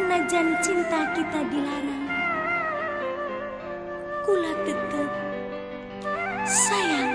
Najan cinta kita dilarang Kula tetap sayang.